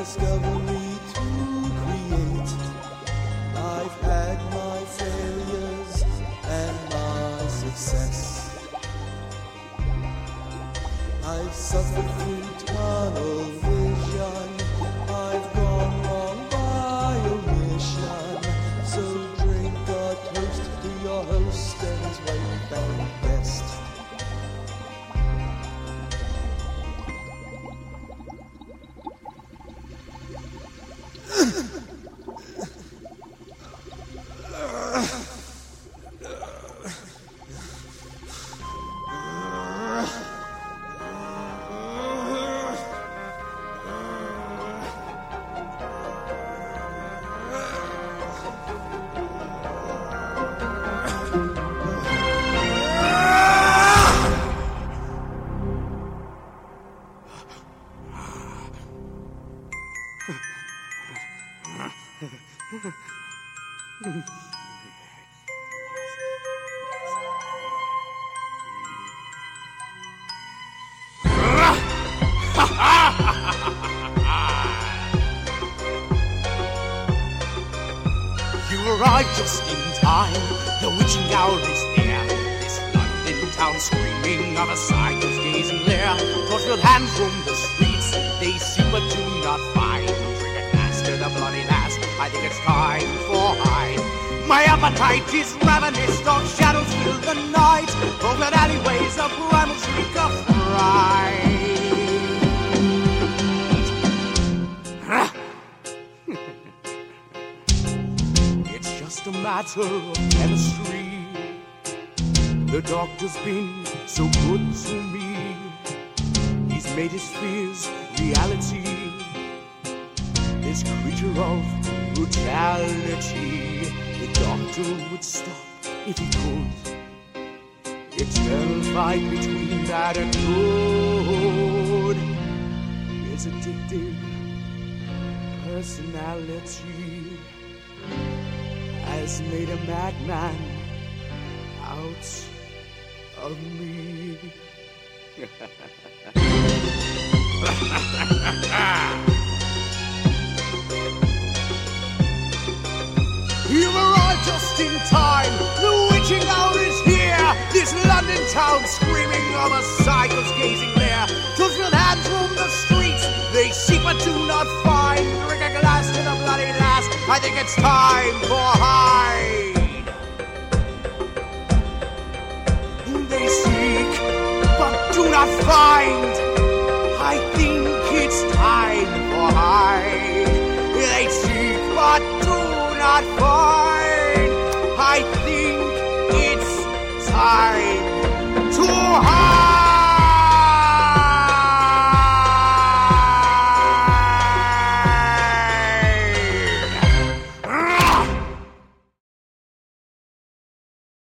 discovery to create. I've had my failures and my success. I've suffered through time. You arrived just in time. The witching hour is near. This London town screaming of a sightless gazing there. Torchfield hands roam the streets. They see I think it's time for Hyde. My appetite is ravenous. Dark shadows fill the night. Over alleyways of primal shriek of fright. It's just a matter of chemistry. The doctor's been so good to me. He's made his fears reality. This creature of brutality. The doctor would stop if he could. Eternal fight between bad and good. His addictive personality has made a madman out of me. screaming of cycle's gazing there. Children hands roam the streets. They seek but do not find. Drink a glass to the bloody last. I think it's time for Hyde. They seek but do not find. I think it's time for Hyde. They seek but do not find.